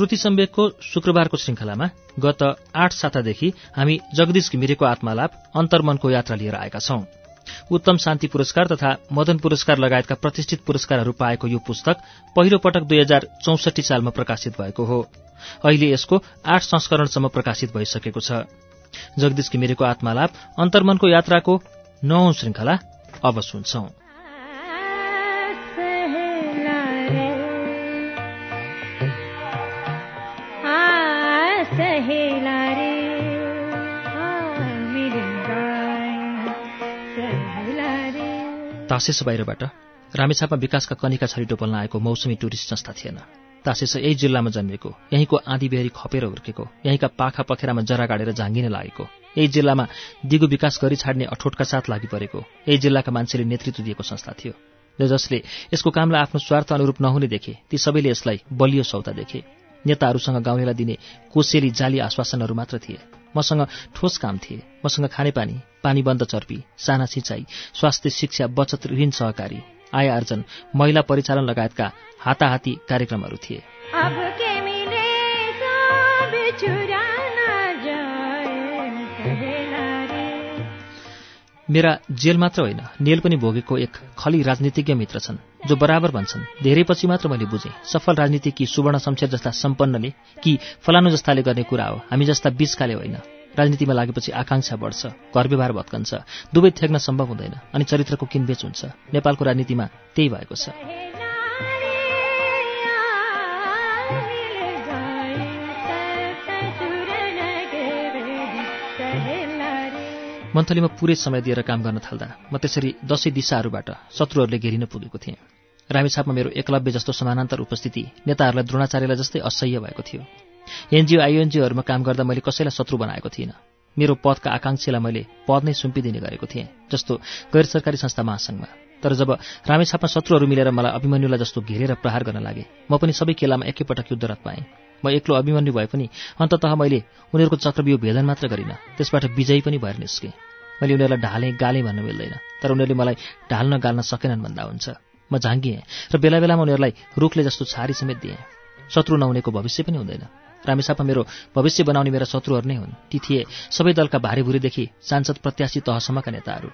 श्रुति सम्वेकको शुक्रबारको श्रृंखलामा गत आठ सातादेखि हामी जगदीश घिमिरेको आत्मालाप अन्तर्मनको यात्रा लिएर आएका छौं। उत्तम शान्ति पुरस्कार तथा मदन पुरस्कार लगायतका प्रतिष्ठित पुरस्कारहरू पाएको यो पुस्तक पहिलो पटक दुई हजार चौसठी सालमा प्रकाशित भएको हो। अहिले यसको आठ संस्करणसम्म प्रकाशित भइसकेको छ। जगदीश घिमिरेको आत्मालाप अन्तर्मनको यात्राको नौ श्रृंखला अब सुन्छौं तासेस बाहिरबाट रामेछापमा विकासका कनिका छरिटो बोल्न आएको मौसमी टुरिस्ट संस्था थिएन। तासेस यही जिल्लामा जन्मेको यहीँको आँधीबेहरी खपेर हुर्केको यहीँका पाखा पखेरामा जरा गाडेर झाँगिन लागेको यही जिल्लामा दिगो विकास गरी छाड्ने अठोटका साथ लागि परेको यही जिल्लाका मान्छेले नेतृत्व दिएको संस्था थियो। र जसले यसको कामलाई आफ्नो स्वार्थ अनुरूप नहुने देखे ती सबैले यसलाई बलियो सौदा देखे। नेताहरूसँग गाउँलेलाई दिने कोसेली जाली आश्वासनहरू मात्र थिए। मसँग ठोस काम थिए। मसँग खानेपानी पानी बन्द चर्पी साना सिँचाइ स्वास्थ्य शिक्षा बचत ऋण सहकारी आय आर्जन महिला परिचालन लगायतका हाताहाती कार्यक्रमहरू थिए। मेरा जेल मात्र होइन नेल पनि भोगेको एक खली राजनीतिज्ञ मित्र छन् जो बराबर भन्छन्। धेरै पछि मात्र मैले बुझेँ सफल राजनीति कि सुवर्ण शमशेर जस्ता सम्पन्नले कि फलानु जस्ताले गर्ने कुरा हो हामी जस्ता बिचकाले होइन। राजनीतिमा लागेपछि आकांक्षा बढ्छ घर व्यवहार भत्कन्छ दुवै थ्याक्न सम्भव हुँदैन अनि चरित्रको किनबेच हुन्छ। नेपालको राजनीतिमा त्यही भएको छ। मन्थलीमा पुरै समय दिएर काम गर्न थाल्दा म त्यसरी दसैँ दिशाहरूबाट शत्रुहरूले घेरिन पुगेको थिएँ। रामेछापमा मेरो एकलव्य जस्तो समानान्तर उपस्थिति नेताहरूलाई द्रोणाचार्यलाई जस्तै असह्य भएको थियो। एनजिओ आइएनजिओहरूमा काम गर्दा मैले कसैलाई शत्रु बनाएको थिइनँ। मेरो पदका आकाङ्क्षीलाई मैले पद नै सुम्पिदिने गरेको थिएँ जस्तो गैर सरकारी संस्था महासङ्घमा। तर जब रामेछापमा शत्रुहरू मिलेर मलाई अभिमन्युलाई जस्तो घेरेर प्रहार गर्न लागे म पनि सबै केलामा एकैपटक युद्धरत पाएँ। म एक्लो अभिमन्यु भए पनि अन्ततः मैले उनीहरूको चक्रव्यूह भेदन मात्र गरिनँ। त्यसबाट विजयी पनि भएर निस्केँ। मैले उनीहरूलाई ढालेँ गालेँ भन्नु मिल्दैन तर उनीहरूले मलाई ढाल्न गाल्न सकेनन् भन्दा हुन्छ। म झाङ्गिएँ र बेला बेलामा उनीहरूलाई रुखले जस्तो छारी समेत दिएँ। शत्रु नहुनेको भविष्य पनि हुँदैन। रामेसापमा मेरो भविष्य बनाउने मेरा शत्रुहरू नै हुन्। ती थिए सबै दलका भारीभुरीदेखि सांसद प्रत्याशी तहसम्मका नेताहरू।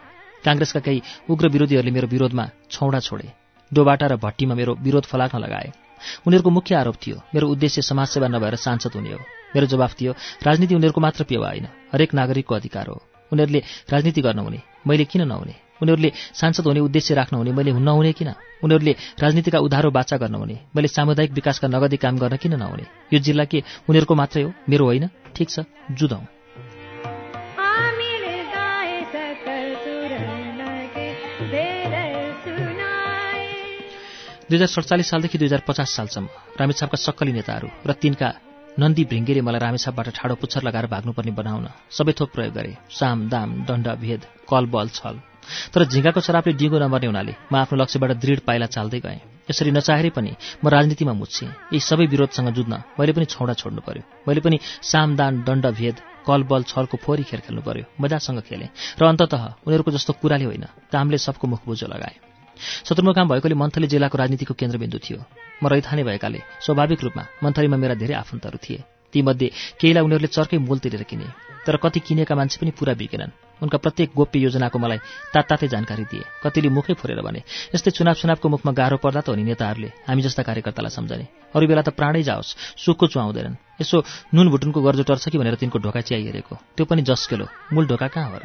काङ्ग्रेसका केही उग्र विरोधीहरूले मेरो विरोधमा छौडा छोडे। डोबाटा र भट्टीमा मेरो विरोध फलाक्न लगाए। उनीहरूको मुख्य आरोप थियो मेरो उद्देश्य समाजसेवा नभएर सांसद हुने हो। मेरो जवाफ थियो राजनीति उनीहरूको मात्र पेवा होइन हरेक नागरिकको अधिकार हो। उनीहरूले राजनीति गर्न हुने मैले किन नहुने? उनीहरूले सांसद हुने उद्देश्य राख्न हुने मैले नहुने किन? उनीहरूले राजनीतिका उधारो बाचा गर्न हुने मैले सामुदायिक विकासका नगदी काम गर्न किन नहुने? यो जिल्ला के उनीहरूको मात्रै हो? मेरो होइन? ठिक छ जुधौँ। दुई हजार सडचालिस सालदेखि दुई हजार पचास सालसम्म रामेछापका सक्कली नेताहरू र तिनका नन्दी भृङ्गेले मलाई रामेछापबाट ठाडो पुच्छर लगाएर भाग्नुपर्ने बनाउन सबै थोक प्रयोग गरे। साम दाम दण्ड भेद कल बल छल। तर झिङ्गाको शराबले डिगो नमर्ने हुनाले म आफ्नो लक्ष्यबाट दृढ पाइला चाल्दै गएँ। यसरी नचाहेरै पनि म राजनीतिमा मुच्छेँ यी सबै विरोधसँग जुझ्न मैले पनि छौडा छोड्नु पर्यो। मैले पनि साम दान दण्ड भेद कल बल छलको फोहोरी खेल खेल्नु पर्यो। मजासँग खेलेँ। र अन्ततः उनीहरूको जस्तो कुराले होइन कामले सबको मुख बुझो लगाए। सदरमुकाम भएकोले मन्थली जिल्लाको राजनीतिको केन्द्रबिन्दु थियो। म रैथाने भएकाले स्वाभाविक रूपमा मन्थलीमा मेरा धेरै आफन्तहरू थिए। तीमध्ये केहीलाई उनीहरूले चर्कै मूल तिरेर किने तर कति किनेका मान्छे पनि पुरा बिकेनन् उनका प्रत्येक गोप्य योजनाको मलाई तात्तातै जानकारी दिए। कतिले मुखै फोरेर भने यस्तै चुनाव चुनावको मुखमा गाह्रो पर्दा त हो नि नेताहरूले हामी जस्ता कार्यकर्तालाई सम्झने। अरू बेला त प्राणै जाओस् सुखको चुहाउँदैनन् यसो नुन भुटुनको गर्जो टर्छ कि भनेर तिनको ढोका चियाइहेरेको त्यो पनि जस्केलो। मूल ढोका कहाँ हो र?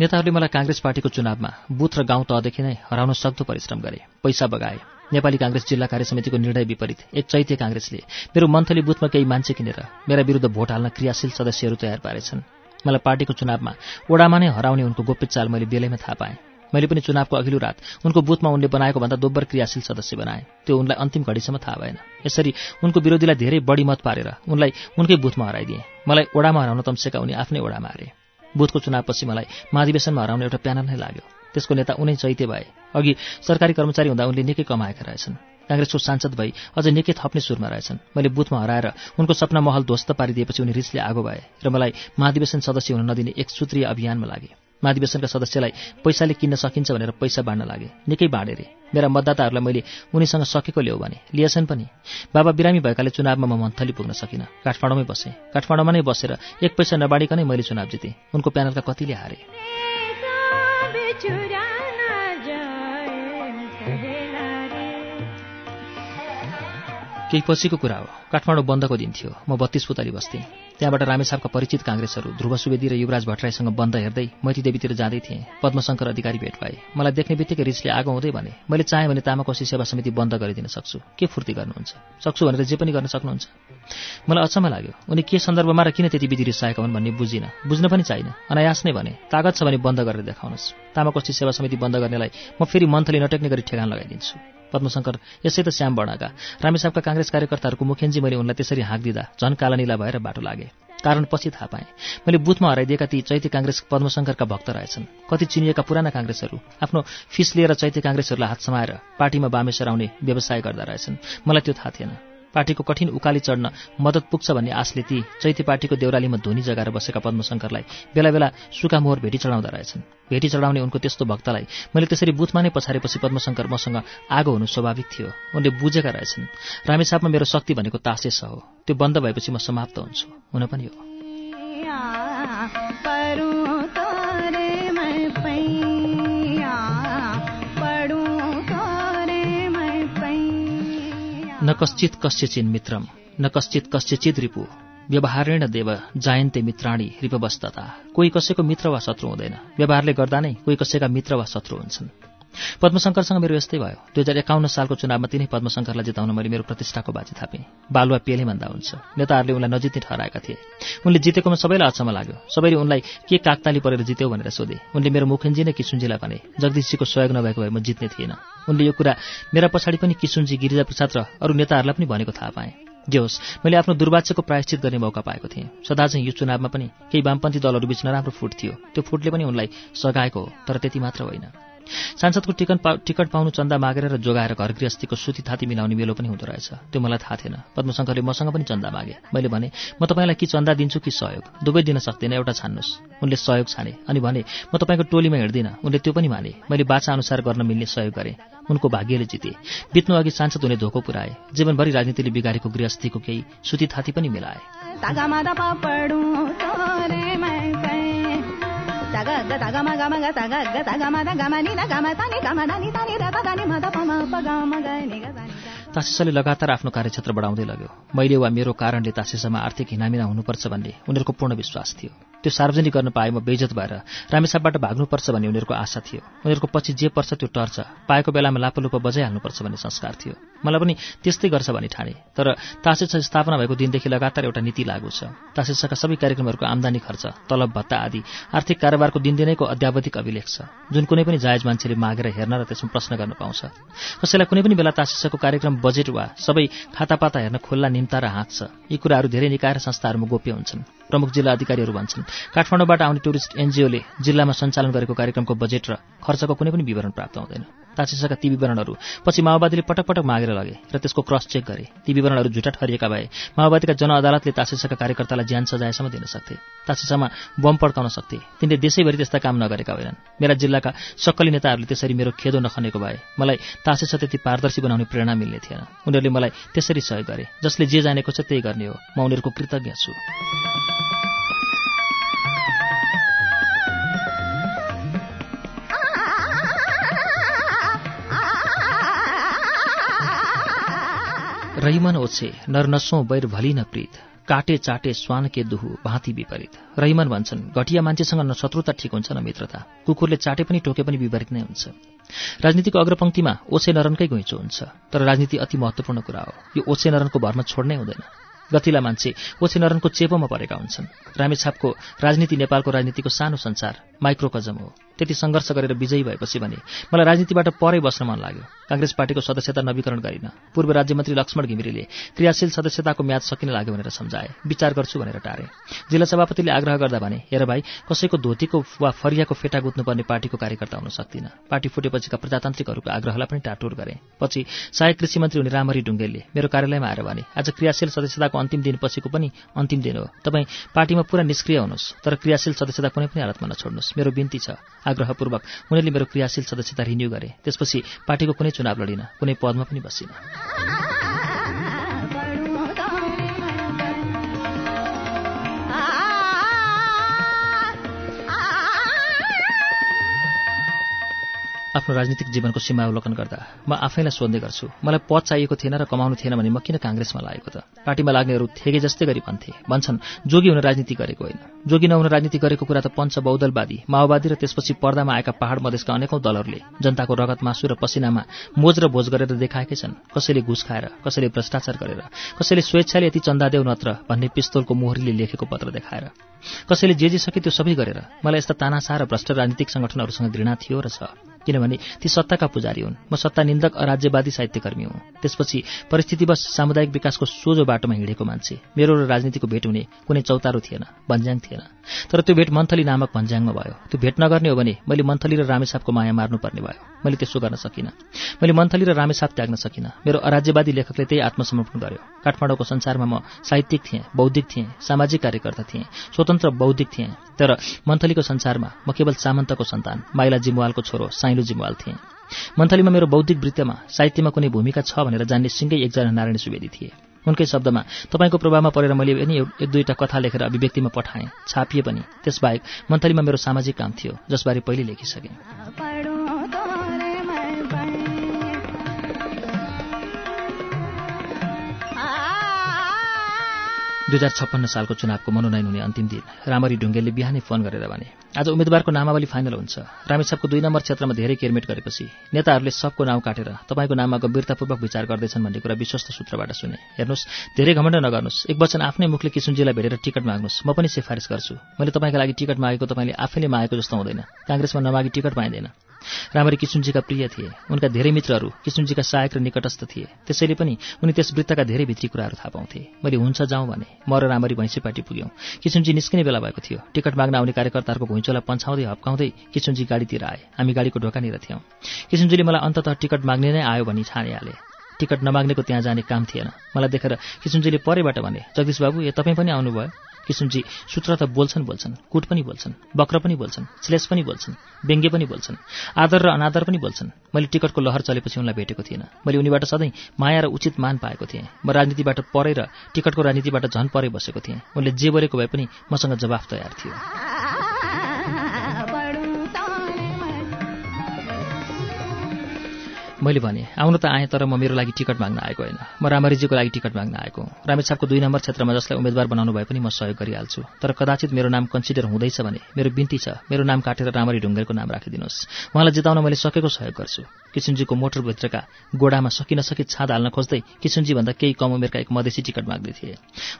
नेताहरूले मलाई काङ्ग्रेस पार्टीको चुनावमा बुथ र गाउँ तहदेखि नै हराउन सक्दो परिश्रम गरे। पैसा बगाए। नेपाली काङ्ग्रेस जिल्ला कार्य समितिको निर्णय विपरीत। एक चैत्य काङ्ग्रेसले मेरो मन्थली बुथमा केही मान्छे किनेर मेरा विरुद्ध भोट हाल्न क्रियाशील सदस्यहरू तयार पारेछन्। मलाई पार्टीको चुनावमा ओडामा नै हराउने उनको गोप्य चाल मैले बेलैमा थाहा पाएँ। मैले पनि चुनावको अघिल्लो रात उनको बुथमा उनले बनाएको भन्दा दोब्बर क्रियाशील सदस्य बनाए। त्यो उनलाई अन्तिम घडीसम्म थाहा भएन। यसरी उनको विरोधीलाई धेरै बढी मत पारेर उनलाई उनकै बुथमा हराइदिए। मलाई ओडामा हराउन तम्सेका उनी आफ्नै ओडामा हारे। बुथको चुनावपछि मलाई महाधिवेशनमा हराउने एउटा प्यानल नै लाग्यो। त्यसको नेता उनै चैते भए। अघि सरकारी कर्मचारी हुँदा उनले निकै कमाएका रहेछन्। काङ्ग्रेसको सांसद भई अझ निकै थप्ने सुरमा रहेछन्। मैले बुथमा हराएर उनको सपना महल ध्वस्त पारिदिएपछि उनी रिसले आगो भए र मलाई महाधिवेशन सदस्य हुन नदिने एक सूत्रीय अभियानमा लागे। महाधिवेशनका सदस्यलाई पैसाले किन्न सकिन्छ भनेर पैसा बाँड्न लागे। निकै बाँडे रे। मेरा मतदाताहरूलाई मैले उनीसँग सकेको ल्याऊ भने। लिएछन् पनि। बाबा बिरामी भएकाले चुनावमा म मन्थली पुग्न सकिनँ। काठमाडौँमै बसेँ। काठमाडौँमा नै बसेर एक पैसा नबाडिकनै मैले चुनाव जितेँ। उनको प्यानलका कतिले हारे। केही पछिको कुरा हो। काठमाडौँ बन्दको दिन थियो। म बत्तीस पुतली बस्थेँ। त्यहाँबाट रामेछापका परिचित काङ्ग्रेसहरू ध्रुव सुवेदी र युवराज भट्टराईसँग बन्द हेर्दै मैती देवीतिर जाँदै थिएँ। पद्मशङ्कर अधिकारी भेट पाए मलाई देख्ने बित्तिकै रिसले आगो हुँदै भने मैले चाहेँ भने तामाकोशी सेवा समिति बन्द गरिदिन सक्छु। के फुर्ती गर्नुहुन्छ? सक्छु भनेर जे पनि गर्न सक्नुहुन्छ। मलाई अचम्म लाग्यो। उनी के सन्दर्भमा र किन त्यति विधि रिसाएका हुन् भन्ने बुझिनँ। बुझ्न पनि चाहिनँ अनायास नै भने तागत छ भने बन्द गरेर देखाउनुहोस्। तामाकोशी सेवा समिति बन्द गर्नेलाई म फेरि मन्थली नटेक्ने गरी ठेगान लगाइदिन्छु। पद्मशङ्कर यसै त श्याम वर्णका। रामेसापका काङ्ग्रेस कार्यकर्ताहरूको मुखेन्जी मैले उनलाई त्यसरी हाँक दिँदा झन् कालानीला भएर बाटो लागे। कारण पछि थाहा पाएँ। मैले बुथमा हराइदिएका ती चैत्य काङ्ग्रेस पद्मशङ्करका भक्त रहेछन्। कति चिनिएका पुराना काङ्ग्रेसहरू आफ्नो फिस लिएर चैत्य काङ्ग्रेसहरूलाई हात समाएर पार्टीमा बामेश्वर आउने व्यवसाय गर्दा रहेछन्। मलाई त्यो थाहा थिएन। पार्टीको कठिन उकाली चढ्न मद्दत पुग्छ भन्ने आशले ती चैती पार्टीको देउरालीमा धुनी जगाएर बसेका पद्मशङ्करलाई बेला बेला सुका मोहर भेटी चढाउँदा रहेछन्। भेटी चढाउने उनको त्यस्तो भक्तलाई मैले त्यसरी बुथमा नै पछारेपछि पद्मशङ्कर मसँग आगो हुनु स्वाभाविक थियो। उनले बुझेका रहेछन् रामेसापमा मेरो शक्ति भनेको तासेस हो। त्यो बन्द भएपछि म समाप्त हुन्छु। हुन पनि हो। कश्चित कस्यचिन मित्रम न कश्चित कस्यचित रिपु। व्यवहारेण देव जायन्ते मित्राणी रिपवस्तता कोही कसैको मित्र वा शत्रु हुँदैन। व्यवहारले गर्दा नै कोही कसैका मित्र वा शत्रु हुन्छन्। पद्मशङ्करसँग मेरो यस्तै भयो। दुई हजार एकाउन्न सालको चुनावमा तिनै पद्मशङ्करलाई जिताउन मैले मेरो प्रतिष्ठाको बाजी थापेँ। बालुवा पेले भन्दा हुन्छ। नेताहरूले उनलाई नजित्ने ठहराएका थिए। उनले जितेकोमा सबैलाई अचम्म लाग्यो। सबैले उनलाई के काकताली परेर जित्यो भनेर सोधे। उनले मेरो मुखेन्जी नै किसुन्जीलाई भने जगदीशजीको सहयोग नभएको भए म जित्ने थिएन। उनले यो कुरा मेरा पछाडि पनि किसुन्जी गिरिजाप्रसाद र अरू नेताहरूलाई पनि भनेको थाहा पाएँ। जे होस् मैले आफ्नो दुर्वाच्यको प्रायश्चित गर्ने मौका पाएको थिएँ। सदा चाहिँ यो चुनावमा पनि केही वामपन्थी दलहरू बीच नराम्रो फुट थियो। त्यो फुटले पनि उनलाई सघाएको हो तर त्यति मात्र होइन। सांसदको टिकट टिकट पाउनु चन्दा मागेर र जोगाएर घर गृहस्थीको सुती थाती मिलाउने मेलो पनि हुँदो रहेछ। त्यो मलाई थाहा थिएन। पद्मशङ्करले मसँग पनि चन्दा मागे। मैले भने म तपाईँलाई कि चन्दा दिन्छु कि सहयोग? दुवै दिन सक्दिनँ एउटा छान्नुहोस्। उनले सहयोग छाने। अनि भने म तपाईँको टोलीमा हिँड्दिनँ। उनले त्यो पनि माने मैले बाचा अनुसार गर्न मिल्ने सहयोग गरेँ। उनको भाग्यले जिते। बित्नु अघि सांसद हुने धोको पुऱ्याए। जीवनभरि राजनीतिले बिगारेको गृहस्थीको केही सुती थाती पनि मिलाए। तासिसाले लगातार आफ्नो कार्यक्षेत्र बढाउँदै लग्यो। मैले वा मेरो कारणले तासिसामा आर्थिक हिनामिना हुनुपर्छ भन्ने उनीहरूको पूर्ण विश्वास थियो। त्यो सार्वजनिक गर्न पाए म बेजत भएर रामेसापबाट भाग्नुपर्छ भन्ने उनीहरूको आशा थियो। उनीहरूको पछि जे पर्छ त्यो टर्छ। पाएको बेलामा लापलुप बजाइहाल्नुपर्छ भन्ने संस्कार थियो। मलाई पनि त्यस्तै गर्छ भन्ने ठाने। तर तासेस स्थापना भएको दिनदेखि लगातार एउटा नीति लागू छ। तासेसका सबै कार्यक्रमहरूको आमदानी खर्च तलब भत्ता आदि आर्थिक कारोबारको दिनदिनैको अध्यावधिक अभिलेख छ। जुन कुनै पनि जायज मान्छेले मागेर हेर्न र त्यसमा प्रश्न गर्न पाउँछ। कसैलाई कुनै पनि बेला तासेसको कार्यक्रम बजेट वा सबै खातापाता हेर्न खुल्ला निम्ता र हात छ। यी कुराहरू धेरै निकाय र संस्थाहरूमा गोप्य हुन्छन्। प्रमुख जिल्ला अधिकारीहरू भन्छन्। काठमाडौँबाट आउने टुरिस्ट एनजिओले जिल्लामा सञ्चालन गरेको कार्यक्रमको बजेट र खर्चको कुनै पनि विवरण प्राप्त हुँदैन। तासिसका ती विवरणहरू पछि माओवादीले पटक पटक मागेर लगे र त्यसको क्रस चेक गरे। ती विवरणहरू झुटा ठरिएका भए माओवादीका जनअदालतले तासिसका कार्यकर्तालाई ज्यान सजायसम्म दिन सक्थे। तासिसामा बम पड्काउन सक्थे। तिनले देशैभरि त्यस्ता काम नगरेका होइनन्। मेरा जिल्लाका सक्कली नेताहरूले त्यसरी मेरो खेदो नखनेको भए मलाई तासिसा त्यति पारदर्शी बनाउने प्रेरणा मिल्ने थिएन। उनीहरूले मलाई त्यसरी सहयोग गरे। जसले जे जानेको छ त्यही गर्ने हो। म उनीहरूको कृतज्ञ छु। रहिमन ओछे नर नसो बैर भली न प्रीत काटे चाटे स्वान के दुहु भाँति विपरीत। रहिमन भन्छन् घटिया मान्छेसँग न शत्रुता ठिक हुन्छ न मित्रता कुकुरले चाटे पनि टोके पनि विपरीत नै हुन्छ। राजनीतिको अग्रपङ्क्तिमा ओछे नरनकै घुइँचो हुन्छ तर राजनीति अति महत्वपूर्ण कुरा हो। यो ओछे नरनको भरमा छोड्नै हुँदैन। गतिला मान्छे ओछे नरनको चेपोमा परेका हुन्छन्। रामेछापको राजनीति नेपालको राजनीतिको सानो संसार माइक्रोकजम हो। त्यति सङ्घर्ष गरेर विजयी भएपछि भने मलाई राजनीतिबाट परै बस्न मन लाग्यो। काङ्ग्रेस पार्टीको सदस्यता नवीकरण गरिन। पूर्व राज्यमन्त्री लक्ष्मण घिमिरेले क्रियाशील सदस्यताको म्याद सकिन लाग्यो भनेर सम्झाए। विचार गर्छु भनेर टारे। जिल्ला सभापतिले आग्रह गर्दा भने हेर भाइ कसैको धोतीको वा फरियाको फेटा गुत्नुपर्ने पार्टीको कार्यकर्ता हुन सक्दिन पार्टी फुटेपछिका प्रजातान्त्रिकहरूको आग्रहलाई पनि टाटोर गरे। पछि सहायक कृषि मन्त्री हुने रामहरी ढुङ्गेलले मेरो कार्यालयमा आएर भने आज क्रियाशील सदस्यताको अन्तिम दिन पछिको पनि अन्तिम दिन हो। तपाईँ पार्टीमा पुरा निष्क्रिय हुनुहोस् तर क्रियाशील सदस्यता कुनै पनि हालतमा नछोड्नुहोस्। मेरो बिन्ती छ। आग्रहपूर्वक उनीहरूले मेरो क्रियाशील सदस्यता रिन्यू गरे। त्यसपछि पार्टीको कुनै चुनाव लडिन कुनै पदमा पनि बसिन। आफ्नो राजनीतिक जीवनको सीमा अवलोकन गर्दा म आफैलाई सोध्ने गर्छु मलाई पद चाहिएको थिएन र कमाउनु थिएन भने म किन काङ्ग्रेसमा लागेको त? पार्टीमा लाग्नेहरू थेगे जस्तै गरी भन्थे भन्छन् जोगी हुन राजनीति गरेको होइन। जोगी नहुन राजनीति गरेको कुरा त पञ्च बौद्धलवादी माओवादी र त्यसपछि पर्दामा आएका पहाड मधेसका अनेकौं दलहरूले जनताको रगत मासु र पसिनामा मोज र भोज गरेर देखाएकै छन्। कसैले घुस खाएर कसैले भ्रष्टाचार गरेर कसैले स्वेच्छाले यति चन्दादेव नत्र भन्ने पिस्तोलको मोहरीले लेखेको पत्र देखाएर। कसैले जे जे सके त्यो सबै गरेर मलाई यस्ता तानासा र भ्रष्ट राजनीतिक संगठनहरूसँग घृणा थियो र छ। किनभने ती सत्ताका पुजारी हुन्। म सत्ता निन्दक अराज्यवादी साहित्यकर्मी हुँ। त्यसपछि परिस्थितिवश सामुदायिक विकासको सोझो बाटोमा हिँडेको मान्छे। मेरो र राजनीतिको भेट हुने कुनै चौतारो थिएन भन्ज्याङ थिएन। तर त्यो भेट मन्थली नामक भन्ज्याङमा भयो। त्यो भेट नगर्ने हो भने मैले मन्थली र रामेसापको माया मार्नुपर्ने भयो। मैले त्यसो गर्न सकिनँ। मैले मन्थली र रामेसाप त्याग्न सकिनँ। मेरो अराज्यवादी लेखकले त्यही आत्मसमर्पण गर्यो। काठमाडौँको संसारमा म साहित्यिक थिएँ बौद्धिक थिएँ सामाजिक कार्यकर्ता थिएँ स्वतन्त्र बौद्धिक थिएँ। तर मन्थलीको संसारमा म केवल सामन्तको सन्तान माइला जिमुवालको छोरो साइलो जिमुवाल थिएँ मन्थलीमा मेरो बौद्धिक वृत्तमा साहित्यमा कुनै भूमिका छ भनेर जान्ने सिङ्गै एकजना नारायण सुवेदी थिए। उनकै शब्दमा तपाईँको प्रभावमा परेर मैले पनि एक दुईवटा कथा लेखेर अभिव्यक्तिमा पठाएँ। छापिए पनि। त्यसबाहेक मन्थलीमा मेरो सामाजिक काम थियो जसबारे पहिले लेखिसकेँ। दुई हजार छप्पन्न सालको चुनावको मनोनयन हुने अन्तिम दिन रामरी ढुङ्गेलले बिहानै फोन गरेर भने आज उम्मेद्वारको नामावली फाइनल हुन्छ। रामेछापको दुई नम्बर क्षेत्रमा धेरै केरमेट गरेपछि नेताहरूले सबको नाउँ काटेर तपाईँको नाममा गम्भीरतापूर्वक विचार गर्दैछन् भन्ने कुरा विश्वस्त सूत्रबाट सुने। हेर्नुहोस् धेरै घमण्ड नगर्नुहोस्। एक वचन आफ्नै मुखले किसुनजीलाई भेटेर टिकट माग्नुहोस्। म पनि सिफारिस गर्छु। मैले तपाईँका लागि टिकट मागेको तपाईँले आफैले मागेको जस्तो हुँदैन। काङ्ग्रेसमा नमागी टिकट पाइँदैन राम्ररी किसुनजीका प्रिय थिए। उनका धेरै मित्रहरू किसुनजीका सहायक र निकटस्थ थिए। त्यसैले पनि उनी त्यस वृत्तका धेरै भित्री कुराहरू थाहा पाउँथे। मैले हुन्छ जाउँ भने म र राम्ररी भैँसीपाटी पुग्यौँ। किसुनजी निस्किने बेला भएको थियो। टिकट माग्न आउने कार्यकर्ताहरूको भुइँचोलाई पन्छाउँदै हप्काउँदै किसुनजी गाडीतिर आए। हामी गाडीको ढोकानिर थियौँ। किसुनजीले मलाई अन्तत टिकट माग्ने नै आयो भनी छानिहाले। टिकट नमाग्नेको त्यहाँ जाने काम थिएन। मलाई देखेर किसुनजीले परेबाट भने जगदीश बाबु ए तपाईँ पनि आउनुभयो? किसुनजी सूत्र त बोल्छन् बोल्छन् कुट पनि बोल्छन् बक्र पनि बोल्छन् श्लेष पनि बोल्छन् व्यङ्ग्य पनि बोल्छन् आदर र अनादर पनि बोल्छन्। मैले टिकटको लहर चलेपछि उनलाई भेटेको थिइनँ मैले उनीबाट सधैँ माया र उचित मान पाएको थिएँ। म राजनीतिबाट परे र टिकटको राजनीतिबाट झन परे बसेको थिएँ। उनले जे बोलेको भए पनि मसँग जवाफ तयार थियो। मैले भने आउनु त आएँ तर म मेरो लागि टिकट माग्न आएको होइन। म रामरीजीको लागि टिकट माग्न आएको रामेछापको दुई नम्बर क्षेत्रमा जसलाई उम्मेद्वार बनाउनु भए पनि म सहयोग गरिहाल्छु। तर कदाचित मेरो नाम कन्सिडर हुँदैछ भने मेरो बिन्ती छ मेरो नाम काटेर रामरी ढुङ्गेरको नाम राखिदिनुहोस्। उहाँलाई जिताउन मैले सकेको सहयोग गर्छु। किसुनजीको मोटरभित्रका गोडामा सकि नसकी छाद हाल्न खोज्दै किसुनजी भन्दा केही कम उमेरका एक मधेसी टिकट माग्दै थिए।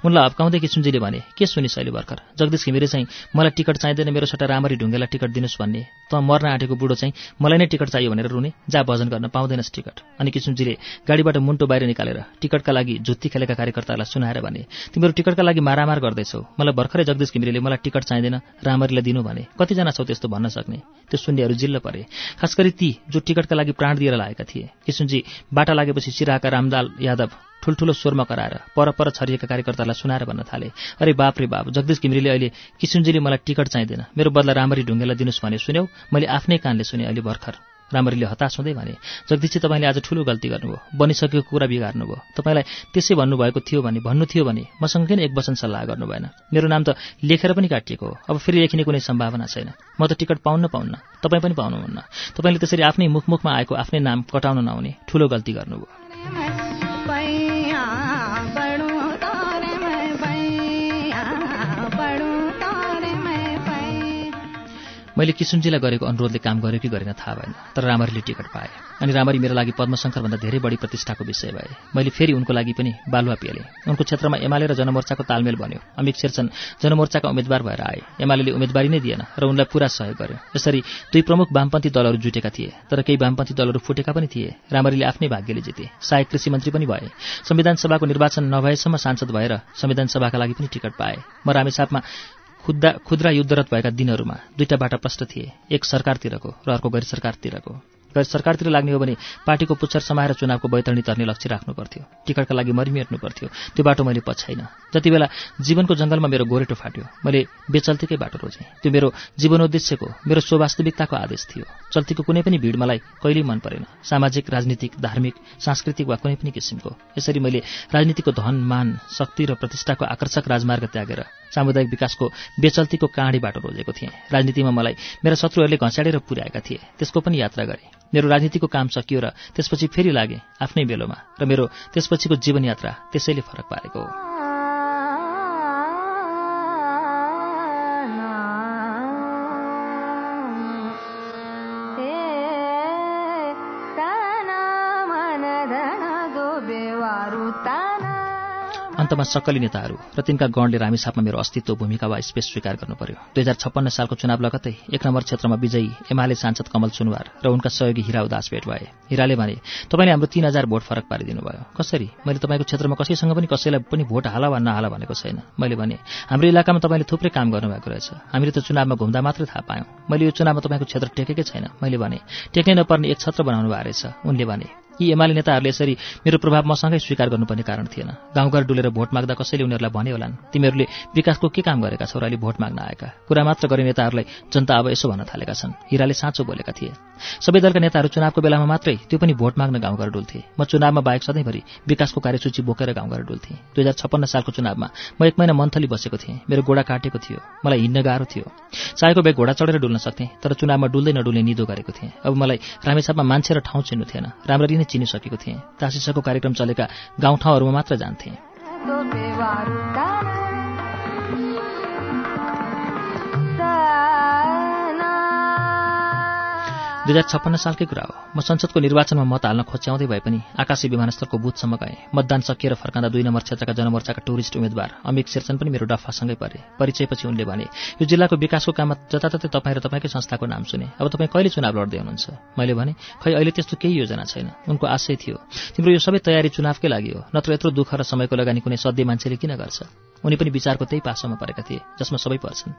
उनलाई हप्काउँदै किसुनजीले भने के सुनि शैली भर्खर? जगदीश घिमिरे चाहिँ मलाई टिकट चाहिँदैन मेरो छोटा रामरी ढुङ्गेलाई टिकट दिनुहोस् भन्ने। त मर्न आँटेको बुढो चाहिँ मलाई नै टिकट चाहियो भनेर रुने। जा भजन गर्न पाउँदैनस् टिकट। अनि किसुनजीले गाडीबाट मुन्टो बाहिर निकालेर टिकटका लागि जुत्ती खेलेका कार्यकर्तालाई सुनाएर भने तिमीहरू टिकटका लागि मारामार गर्दैछौ। मलाई भर्खरै जगदीश घिमिरेले मलाई टिकट चाहिँदैन रामरीलाई दिनु भने। कतिजना छौ त्यस्तो भन्न सक्ने? त्यो सुन्नेहरू जिल्ल परे। खास ती जो टिकटका लागि प्राण दिएर लागेका थिए। किसुनजी बाटा लागेपछि सिराका रामदाल यादव ठुल्ठुलो स्वरमा कराएर परपर छरिएका कार्यकर्तालाई सुनाएर भन्न थाले। अरे बाप रे बाप जगदीश घिमिरेले अहिले किसुनजीले मलाई टिकट चाहिँदैन। मेरो बदला राम्ररी ढुङ्गेलाई दिनुहोस् भने सुन्यौ मैले आफ्नै कानले सुने अहिले भर्खर। राम्ररीले हताश हुँदै भने जगदीशजी तपाईँले आज ठुलो गल्ती गर्नुभयो। बनिसकेको कुरा बिगार्नुभयो। तपाईँलाई त्यसै भन्नुभएको थियो भने भन्नु थियो भने मसँग किन एक वचन सल्लाह गर्नु भएन मेरो नाम त लेखेर पनि काटिएको हो। अब फेरि लेखिने कुनै सम्भावना छैन। म त टिकट पाउन्न पाउन्न। तपाईँ पनि पाउनुहुन्न। तपाईँले त्यसरी आफ्नै मुखमुखमा आएको आफ्नै नाम कटाउन नहुने ठुलो गल्ती गर्नुभयो। मैले किसुनजीलाई गरेको अनुरोधले काम गर्यो कि गरेन थाहा भएन तर रामरीले टिकट पाए। अनि रामरी मेरो लागि पद्मशङ्करभन्दा धेरै बढी प्रतिष्ठाको विषय भए। मैले फेरि उनको लागि पनि बालुवा पिएँ उनको क्षेत्रमा एमाले र जनमोर्चाको तालमेल बन्यो। अमित शेरचन जनमोर्चाका उम्मेद्वार भएर आए। एमाले उम्मेदवारी नै दिएन र उनलाई पूरा सहयोग गर्यो। यसरी दुई प्रमुख वामपन्थी दलहरू जुटेका थिए तर केही वामपन्थी दलहरू फुटेका पनि थिए। रामरीले आफ्नै भाग्यले जिते। सहायक कृषि मन्त्री पनि भए। संविधान सभाको निर्वाचन नभएसम्म सांसद भएर संविधान सभाका लागि पनि टिकट पाए। म रामेसापमा खुद्दा खुद्रा युद्धरत भएका दिनहरूमा दुईटा बाटा प्रष्ट थिए। एक सरकारतिरको र अर्को गैर सरकारतिरको। गैर सरकारतिर लाग्ने हो भने पार्टीको पुच्छर समाएर चुनावको बैतरणी तर्ने लक्ष्य राख्नु पर्थ्यो। टिकटका लागि मरिमेट्नु पर्थ्यो। त्यो बाटो मैले पछ्याइन। जति बेला जीवनको जङ्गलमा मेरो गोरेटो फाट्यो मैले बेचल्तीकै बाटो रोजेँ। त्यो मेरो जीवनोद्देश्यको मेरो स्ववास्तविकताको आदेश थियो। चल्तीको कुनै पनि भिड मलाई कहिल्यै मन परेन। सामाजिक राजनीतिक धार्मिक सांस्कृतिक वा कुनै पनि किसिमको। यसरी मैले राजनीतिको धन मान शक्ति र प्रतिष्ठाको आकर्षक राजमार्ग त्यागेर सामुदायिक विकासको बेचल्तीको काँडी बाटो रोजेको थिएँ। राजनीतिमा मलाई मेरा शत्रुहरूले घँस्याडेर पुर्याएका थिए। त्यसको पनि यात्रा गरेँ। मेरो राजनीतिको काम सकियो र त्यसपछि फेरि लागेँ आफ्नै बेलोमा र मेरो त्यसपछिको जीवनयात्रा त्यसैले फरक पारेको हो। अन्तमा सक्कली नेताहरू र तिनका गणले रामेसापमा मेरो अस्तित्व भूमिका वा स्पेस स्वीकार गर्नु पर्यो दुई हजार छप्पन्न सालको चुनाव लगत्तै एक नम्बर क्षेत्रमा विजयी एमाले सांसद कमल सुनवार र उनका सहयोगी हिरा उदास भेट भए। हिराले भने तपाईँले हाम्रो तीन हजार भोट फरक पारिदिनु भयो कसरी? मैले तपाईँको क्षेत्रमा कसैसँग पनि कसैलाई पनि भोट हाला वा नहाला भनेको छैन। मैले भने हाम्रो इलाकामा तपाईँले थुप्रै काम गर्नुभएको रहेछ। हामीले त चुनावमा घुम्दा मात्रै थाहा पायौँ। मैले यो चुनावमा तपाईँको क्षेत्र टेकेकै छैन। मैले भने टेक्नै नपर्ने एक छत्र बनाउनु भएको रहेछ उनले भने यी एमाले नेताहरूले यसरी मेरो प्रभाव मसँगै स्वीकार गर्नुपर्ने कारण थिएन। गाउँघर डुलेर भोट माग्दा कसैले उनीहरूलाई भने होलान्? तिमीहरूले विकासको के काम गरेका छौ र अहिले भोट माग्न आएका? कुरा मात्र गर्ने नेताहरूलाई जनता अब यसो भन्न थालेका छन्। हिराले साँचो बोलेका थिए। सबै दलका नेताहरू चुनावको बेलामा मात्रै त्यो पनि भोट माग्न गाउँघर डुल्थे। म चुनावमा बाहेक सधैँभरि विकासको कार्यसूची बोकेर गाउँघर डुल्थेँ। दुई हजार छप्पन्न सालको चुनावमा म एक महिना मन्थली बसेको थिएँ। मेरो गोडा काटेको थियो। मलाई हिँड्न गाह्रो थियो। चाहेको बेग घोडा चढेर डुल्न सक्थेँ तर चुनावमा डुल्दै नडुल्ने निदो गरेको थिएँ। अब मलाई रामेछापमा मान्छे र ठाउँ चिन्नु थिएन। राम्ररी चिनिसकेको थिएँ। तासिसको कार्यक्रम चलेका गाउँठाउँहरूमा मात्र जान्थेँ। दुई हजार छप्पन्न सालकै कुरा हो। म संसदको निर्वाचनमा मत हाल्न खोच्याउँदै भए पनि आकाशी विमानस्थलको बुथसम्म गएँ। मतदान सकिएर फर्काँदा दुई नम्बर क्षेत्रका जनमोर्चाका टुरिस्ट उम्मेद्वार अमिक शेरचन पनि मेरो डफासँगै परे। परिचयपछि उनले भने यो जिल्लाको विकासको काममा जताततै तपाईँ र तपाईँकै संस्थाको नाम सुने। अब तपाईँ कहिले चुनाव लड्दै हुनुहुन्छ? मैले भने खै अहिले त्यस्तो केही योजना छैन। उनको आशय थियो। तिम्रो यो सबै तयारी चुनावकै लागि हो। नत्र यत्रो दुःख र समयको लगानी कुनै सध्य मान्छेले किन गर्छ? उनी पनि विचारको त्यही पासोमा परेका थिए जसमा सबै पर्छन्।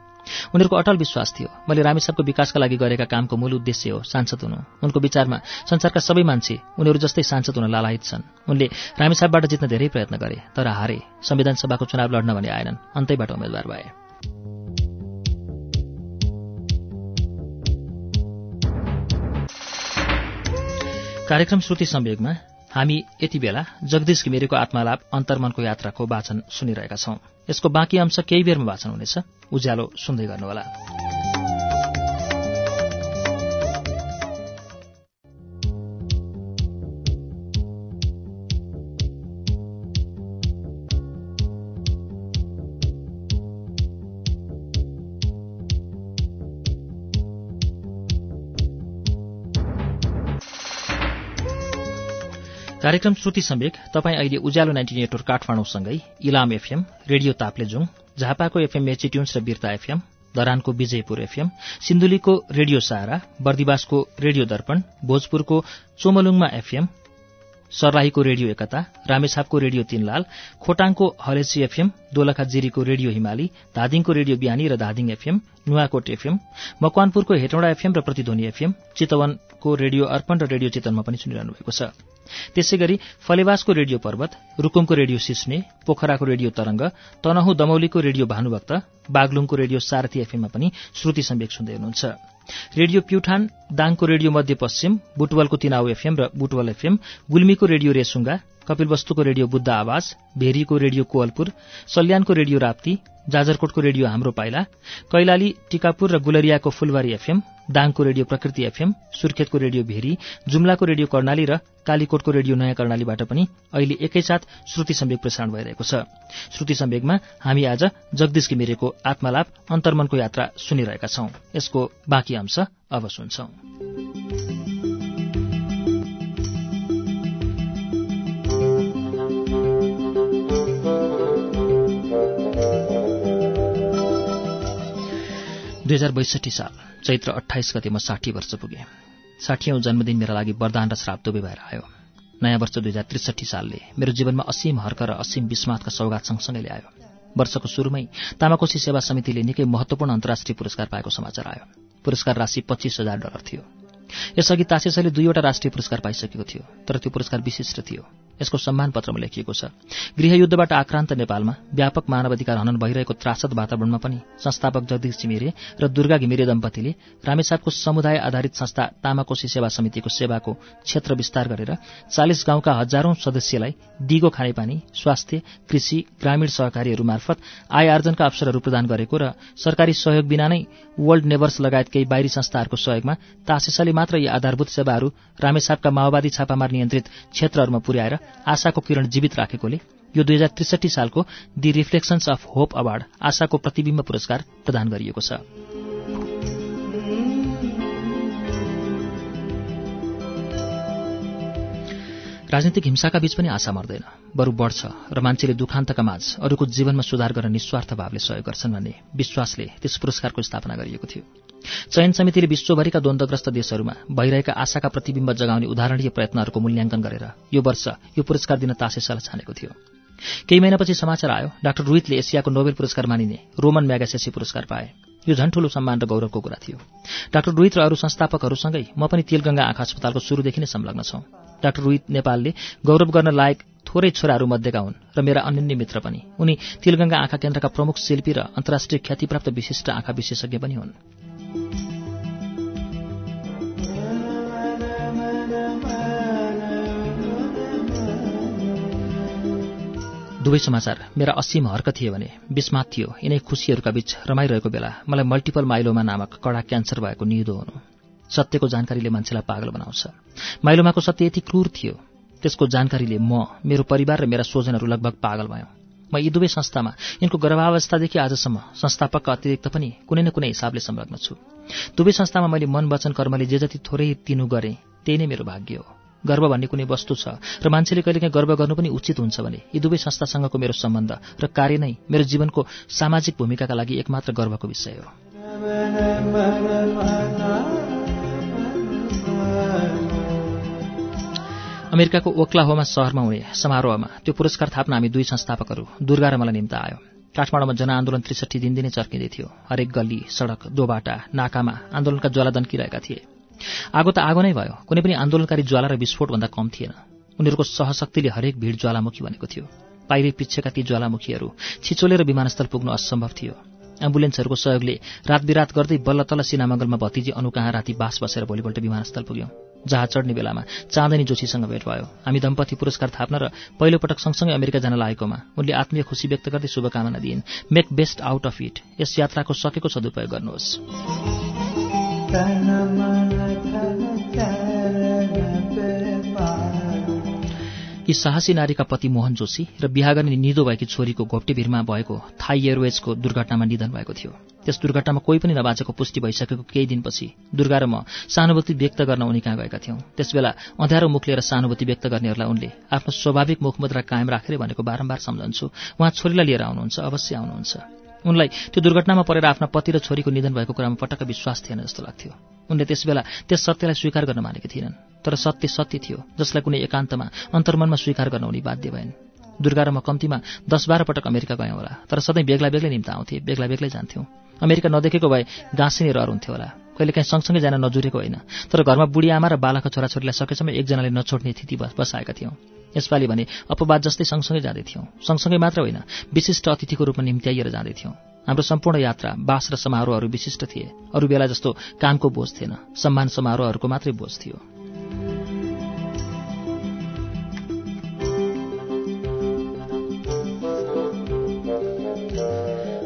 उनीहरूको अटल विश्वास थियो। मैले रामेश्वरको विकासका लागि गरेका कामको मूल उद्देश्य हो सांसद हुनु। उनको विचारमा संसारका सबै मान्छे उनीहरू जस्तै सांसद हुन लालायत छन्। उनले रामेसापबाट जित्न धेरै प्रयत्न गरे तर हारे। संविधान सभाको चुनाव लड्न भने आएनन्। अन्तैबाट उम्मेद्वार भए। कार्यक्रम श्रुति संयोगमा हामी यति बेला जगदीश घिमिरेको आत्मालाप अन्तर्मनको यात्राको वाचन सुनिरहेका छौं। यसको बाँकी अंश केही बेरमा वाचन हुनेछ। उज्यालो सुन्दै गर्नुहोला। कार्यक्रम श्रुति सम्वेक तपाईँ अहिले उज्यालो नाइन्टी नेटवर्क काठमाडौँसँगै इलाम एफएम रेडियो ताप्लेजुङ झापाको एफएम मेचिट्युन्स र बिर्ता एफएम धरानको विजयपुर एफएम सिन्धुलीको रेडियो सारा बर्दिवासको रेडियो दर्पण भोजपुरको चोमलुङमा एफएम सर्लाहीको रेडियो एकता रामेछापको रेडियो तीनलाल खोटाङको हलेसी एफएम दोलखा जिरीको रेडियो हिमाली धादिङको रेडियो बिहानी र धादिङ एफएम नुवाकोट एफएम मकवानपुरको हेटौँडा एफएम र प्रतिध्वनि एफएम चितवनको रेडियो अर्पण र रेडियो चेतनमा पनि सुनिरहनु भएको छ। त्यसै गरी फलेवासको रेडियो पर्वत रुकुमको रेडियो सिस्ने पोखराको रेडियो तरंग तनहु दमौलीको रेडियो भानुभक्त बागलुङको रेडियो सारथी एफएममा पनि श्रुति सम्वेक सुन्दै हुनुहुन्छ। रेडियो प्युठान दाङको रेडियो मध्यपश्चिम बुटवलको तिनाउ एफएम र बुटवल एफएम गुल्मीको रेडियो रेसुङ्गा कपिलवस्तुको रेडियो बुद्ध आवाज भेरीको रेडियो कोवलपुर सल्यानको रेडियो राप्ती जाजरकोटको रेडियो हाम्रो पाइला कैलाली टिकापुर र गुलरियाको फुलबारी एफएम दाङको रेडियो प्रकृति एफएम सुर्खेतको रेडियो भेरी जुम्लाको रेडियो कर्णाली र कालीकोटको रेडियो नयाँ कर्णालीबाट पनि अहिले एकैसाथ श्रुति सम्वेक प्रसारण भइरहेको छ। श्रुति सम्वेकमा हामी आज जगदीश घिमिरेको आत्मालाप अन्तर्मनको यात्रा सुनिरहेका छौं। यसको बाँकी अंश अब सुन्छौं दुई हजार बैसठी साल चैत्र अठाइस गते म साठी वर्ष पुगेँ। साठीौँ जन्मदिन मेरा लागि वरदान र श्राप दुवै भएर आयो। नयाँ वर्ष दुई हजार त्रिसठी सालले मेरो जीवनमा असीम हर्क र असीम विस्मातका सौगात सँगसँगै ल्यायो। वर्षको सुरुमै तामाकोशी सेवा समितिले निकै महत्वपूर्ण अन्तर्राष्ट्रिय पुरस्कार पाएको समाचार आयो। पुरस्कार राशि पच्चिस हजार डलर थियो। यसअघि तासेसले दुईवटा राष्ट्रिय पुरस्कार पाइसकेको थियो तर त्यो पुरस्कार विशिष्ट थियो। यसको सम्मान पत्रमा लेखिएको छ। गृहयुद्धबाट आक्रान्त नेपालमा व्यापक मानवाधिकार हनन भइरहेको त्रासद वातावरणमा पनि संस्थापक जगदीश घिमिरे र दुर्गा घिमिरे दम्पतिले रामेसापको समुदाय आधारित संस्था तामाकोशी सेवा समितिको सेवाको क्षेत्र विस्तार गरेर चालिस गाउँका हजारौं सदस्यलाई दिगो खानेपानी स्वास्थ्य कृषि ग्रामीण सहकारीहरू मार्फत आय आर्जनका अवसरहरू प्रदान गरेको र सरकारी सहयोग बिना नै वर्ल्ड नेभर्स लगायत केही बाहिरी संस्थाहरूको सहयोगमा तासेसाले मात्र यी आधारभूत सेवाहरू रामेसापका माओवादी छापामार नियन्त्रित क्षेत्रहरूमा पुर्याएर आशाको किरण जीवित राखेकोले यो दुई हजार त्रिसठी सालको the reflections of hope award आशाको प्रतिविम्ब पुरस्कार प्रदान गरिएको छ। राजनीतिक हिंसाका बीच पनि आशा मर्दैन। बरु बढ्छ र मान्छेले दुखान्तका माझ अरूको जीवनमा सुधार गर्न निस्वार्थ भावले सहयोग गर्छन् भन्ने विश्वासले त्यस पुरस्कारको स्थापना गरिएको थियो। चयन समितिले विश्वभरिका द्वन्द्वग्रस्त देशहरूमा भइरहेका आशाका प्रतिविम्ब जगाउने उदाहरणीय प्रयत्नहरूको मूल्याङ्कन गरेर यो वर्ष यो पुरस्कार दिन तासेसालाई छानेको थियो। केही महिनापछि समाचार आयो डाक्टर रोहितले एसियाको नोबेल पुरस्कार मानिने रोमन म्यागासेसी पुरस्कार पाए। यो झन् ठूलो सम्मान र गौरवको कुरा थियो। डाक्टर रोहित र अरू संस्थापकहरूसँगै म पनि तेलगंगा आँखा अस्पतालको शुरूदेखि नै संलग्न छौं। डाक्टर रोहित नेपालले गौरव गर्न लायक थोरै छोराहरू मध्येका हुन् र मेरा अनन्य मित्र पनि। उनी तिलगंगा आँखा केन्द्रका प्रमुख शिल्पी र अन्तर्राष्ट्रिय ख्यातिप्राप्त विशिष्ट आँखा विशेषज्ञ पनि हुन्। दुवै समाचार। मेरा असीम हर्क थिए भने विस्मात थियो। यिनै खुसीहरूका बीच रमाइरहेको बेला मलाई मल्टिपल माइलोमा नामक कडा क्यान्सर भएको निदो हुनु। सत्यको जानकारीले मान्छेलाई पागल बनाउँछ। माइलोमाको सत्य यति क्रूर थियो। त्यसको जानकारीले म मेरो परिवार र मेरा स्वजनहरू लगभग पागल भयौँ। म यी दुवै संस्थामा यिनको गर्भावस्थादेखि आजसम्म संस्थापकका अतिरिक्त पनि कुनै न कुनै हिसाबले संलग्न छु। दुवै संस्थामा मैले मन वचन कर्मले जे जति थोरै तिनु गरेँ त्यही नै मेरो भाग्य हो। गर्व भन्ने कुनै वस्तु छ र मान्छेले कहिलेकाहीँ गर्व गर्नु पनि उचित हुन्छ भने यी दुवै संस्थासँगको मेरो सम्बन्ध र कार्य नै मेरो जीवनको सामाजिक भूमिकाका लागि एकमात्र गर्वको विषय हो। अमेरिकाको ओक्लाहोमा सहरमा हुने समारोहमा त्यो पुरस्कार थाप्न हामी दुई संस्थापकहरू दुर्गा र मलाई निम्ता आयो। काठमाडौँमा जनआन्दोलन त्रिसठी दिनदिनै चर्किँदै थियो। हरेक गल्ली सड़क दोबाटा नाकामा आन्दोलनका ज्वाला दन्किरहेका थिए। आगो त आगो नै भयो। कुनै पनि आन्दोलनकारी ज्वाला र विस्फोटभन्दा कम थिएन। उनीहरूको सहशक्तिले हरेक भिड ज्वालामुखी बनेको थियो। पाइरे पिच्छेका ती ज्वालामुखीहरू छिचोलेर विमानस्थल पुग्नु असम्भव थियो। एम्बुलेन्सहरूको सहयोगले रात बिरात गर्दै बल्ल तल सिनामङ्गलमा भतिजी अनु कहाँ राति बास बसेर भोलिपल्ट विमानस्थल पुग्यौं। जहाज चढ्ने बेलामा चाँदनी जोशीसँग भेट भयो हामी दम्पति पुरस्कार थाप्न र पहिलोपटक सँगसँगै अमेरिका जान लागेकोमा उनले आत्मीय खुसी व्यक्त गर्दै शुभकामना दिइन् make best out of it यस यात्राको सकेको सदुपयोग गर्नुहोस् यी साहसी नारीका पति मोहन जोशी र बिहा गर्ने निदो भएकी छोरीको घोप्टे भिरमा भएको थाई एयरवेजको दुर्घटनामा निधन भएको थियो। त्यस दुर्घटनामा कोही पनि नबाचेको पुष्टि भइसकेको केही दिनपछि दुर्गा र म सहानुभूति व्यक्त गर्न उनी कहाँ गएका थियौं। त्यसबेला अँध्यारो मुख लिएर सहानुभूति व्यक्त गर्नेहरूलाई उनले आफ्नो स्वाभाविक मुखमुद्रा कायम राखेर भनेको बारम्बार सम्झन्छु। उहाँ छोरीलाई लिएर आउनुहुन्छ अवश्य आउनुहुन्छ। उनलाई त्यो दुर्घटनामा परेर आफ्ना पति र छोरीको निधन भएको कुरामा पटक्क विश्वास थिएन जस्तो लाग्थ्यो। उनले त्यसबेला त्यस सत्यलाई स्वीकार गर्न मानेकी थिएनन् तर सत्य सत्य थियो जसलाई कुनै एकान्तमा अन्तर्मनमा स्वीकार गर्न उनी बाध्य भएन्। दुर्गा र म कम्तीमा दस बाह्र पटक अमेरिका गयौँ होला तर सधैँ बेग्ला बेग्लै निम्ता आउँथे बेग्ला बेग्लै जान्थ्यौँ। अमेरिका नदेखेको भए गाँसिने रहर हुन्थ्यो होला। कहिलेकाहीँ सँगसँगै जान नजुरेको होइन। तर घरमा बुढी आमा र बालाका छोराछोरीलाई सकेसम्म एकजनाले नछोड्ने स्थिति बसाएका थियौँ। यसपालि भने अपवाद जस्तै सँगसँगै जाँदैथ्यौँ सँगसँगै मात्र होइन विशिष्ट अतिथिको रूपमा निम्त्याइएर जाँदैथ्यौँ हाम्रो सम्पूर्ण यात्रा बास र समारोहहरू विशिष्ट थिए। अरू बेला जस्तो कामको बोझ थिएन। सम्मान समारोहहरूको मात्रै बोझ थियो।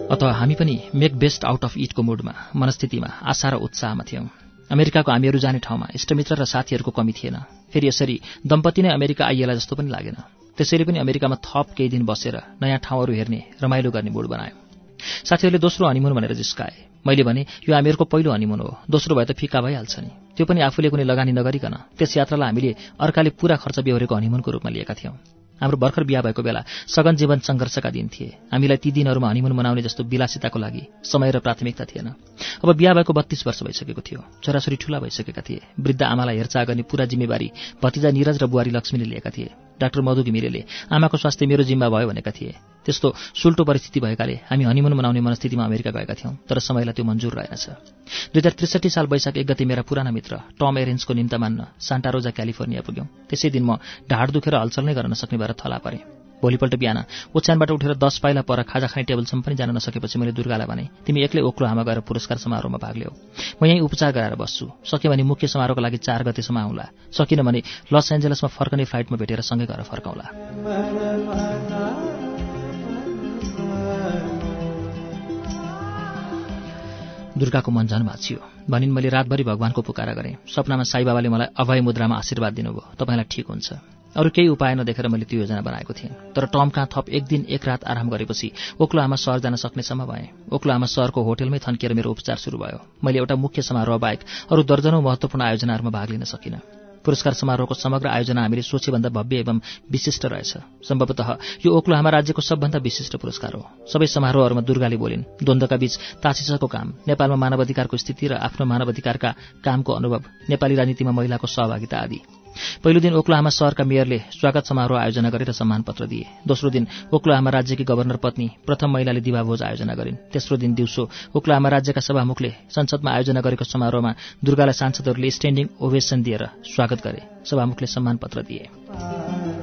अथवा हामी पनि मेक बेस्ट आउट अफ इटको मुडमा मनस्थितिमा आशा र उत्साहमा थियौं। अमेरिकाको हामीहरू जाने ठाउँमा इष्टमित्र र साथीहरूको कमी थिएन। फेरि यसरी दम्पति नै अमेरिका आइएला जस्तो पनि लागेन। त्यसैले पनि अमेरिकामा थप केही दिन बसेर नयाँ ठाउँहरू हेर्ने रमाइलो गर्ने मुड बनायो। साथीहरूले दोस्रो हनिमुन भनेर जिस्काए। मैले भने यो हामीहरूको पहिलो हनिमुन हो। दोस्रो भए त फिका भइहाल्छ नि। त्यो पनि आफूले कुनै लगानी नगरिकन। त्यस यात्रालाई हामीले अर्काले पूरा खर्च बेहोरेको हनिमुनको रूपमा लिएका थियौं। हाम्रो भर्खर बिहा भएको बेला सघन जीवन सङ्घर्षका दिन थिए। हामीलाई ती दिनहरूमा हनिमुन मनाउने जस्तो विलासिताको लागि समय र प्राथमिकता थिएन। अब बिहा भएको बत्तीस वर्ष भइसकेको थियो। छोराछोरी ठूला भइसकेका थिए। वृद्ध आमालाई हेरचाह गर्ने पूरा जिम्मेवारी भतिजा निरज र बुहारी लक्ष्मीले लिएका थिए। डाक्टर मधु घिमिरेले आमाको स्वास्थ्य मेरो जिम्मा भयो भनेका थिए। त्यस्तो सुल्टो परिस्थिति भएकाले हामी हनिमुन मनाउने मनस्थितिमा अमेरिका गएका थियौं तर समयलाई त्यो मन्जुर रहेनछ। दुई हजार त्रिसठी साल वैशाख एक गति मेरा पुराना मित्र टम एरेन्सको निम्ता मान्न सान्टारोजा क्यालिफोर्निया पुग्यौं। त्यसै दिन म ढाड दुखेर हलचल नै गर्न नसक्ने भएर थला परेँ। भोलिपल्ट बिहान ओछ्यानबाट उठेर दस पाइला पर खाजा खाने टेबलसम्म पनि जान नसकेपछि मैले दुर्गालाई भने तिमी एक्लै ओक्लो आमा गएर पुरस्कार समारोहमा भाग लिऊ म यहीँ उपचार गराएर बस्छु। सके भने मुख्य समारोहको लागि चार गतेसम्म आउँला। सकिन भने लस एन्जलसमा फर्कने फ्लाइटमा भेटेर सँगै गएर फर्काउँला। दुर्गाको मन झन भाँचियो। भनिन् मैले रातभरि भगवानको पुकारा गरेँ। सपनामा साई बाबाले मलाई अभय मुद्रामा आशीर्वाद दिनुभयो। तपाईँलाई ठिक हुन्छ। अरू केही उपाय नदेखेर मैले त्यो योजना बनाएको थिएँ। तर टम कहाँ थप एक दिन एक रात आराम गरेपछि ओक्लो आमा सहर जान सक्नेसम्म भएँ। ओक्लो आमा सहरको होटेलमै थन्किएर मेरो उपचार सुरु भयो। मैले एउटा मुख्य समारोह बाहेक अरू दर्जनौं महत्वपूर्ण आयोजनाहरूमा भाग लिन सकिनँ। पुरस्कार समारोहको समग्र आयोजना हामीले सोचेभन्दा भव्य एवं विशिष्ट रहेछ। सम्भवतः यो ओक्लोहामा राज्यको सबभन्दा विशिष्ट पुरस्कार हो। सबै समारोहहरूमा दुर्गाले बोलिन् द्वन्द्वका बीच तासिसको काम नेपालमा मानवाधिकारको स्थिति र आफ्नो मानवाधिकारका कामको अनुभव नेपाली राजनीतिमा महिलाको सहभागिता आदि। पहिलो दिन ओक्लाहामा सहरका मेयरले स्वागत समारोह आयोजना गरेर सम्मान पत्र दिए। दोस्रो दिन ओक्लाहामा राज्यकी गभर्नर पत्नी प्रथम महिलाले दिवाभोज आयोजना गरिन्। तेस्रो दिन दिउँसो ओक्लाहामा राज्यका सभामुखले संसदमा आयोजना गरेको समारोहमा दुर्गालाई सांसदहरूले स्ट्यान्डिङ ओभेसन दिएर स्वागत गरे। सभामुखले सम्मान पत्र दिए।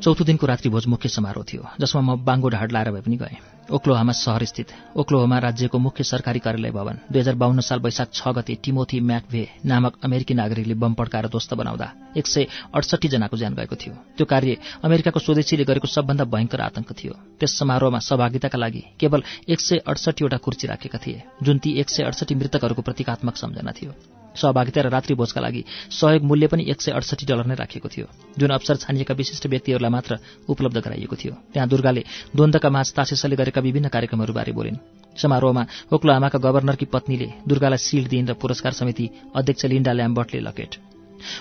चौथो दिनको रात्रिभोज मुख्य समारोह थियो जसमा म बाङ्गो ढाड लाएर भए पनि गएँ। ओक्लोहामा सहरस्थित ओक्लोहोमा राज्यको मुख्य सरकारी कार्यालय भवन दुई हजार बाहन्न साल वैशाख छ गते टिमोथी म्याकभे नामक अमेरिकी नागरिकले बम पड्काएर ध्वस्त बनाउँदा एक सय अडसठी जनाको ज्यान गएको थियो। त्यो कार्य अमेरिकाको स्वदेशीले गरेको सबभन्दा भयंकर आतंक थियो। त्यस समारोहमा सहभागिताका लागि केवल एक सय अडसठीवटा कुर्ची राखेका थिए जुन ती एक सय अडसठी मृतकहरूको प्रतीकात्मक सम्झना थियो। सहभागिता र रात्रि भोजका लागि सहयोग मूल्य पनि एक सय अडसठी डलर नै राखिएको थियो जुन अवसर छानिएका विशिष्ट व्यक्तिहरूलाई मात्र उपलब्ध गराइएको थियो। त्यहाँ दुर्गाले द्वन्द्वका माझ तासेसले गरेका विभिन्न कार्यक्रमहरूबारे बोलिन्। समारोहमा ओक्लो आमाका गभर्नरकी पत्नीले दुर्गालाई सिल्ड दिइन् र पुरस्कार समिति अध्यक्ष लिन्डा ल्याम्बर्टले लकेट।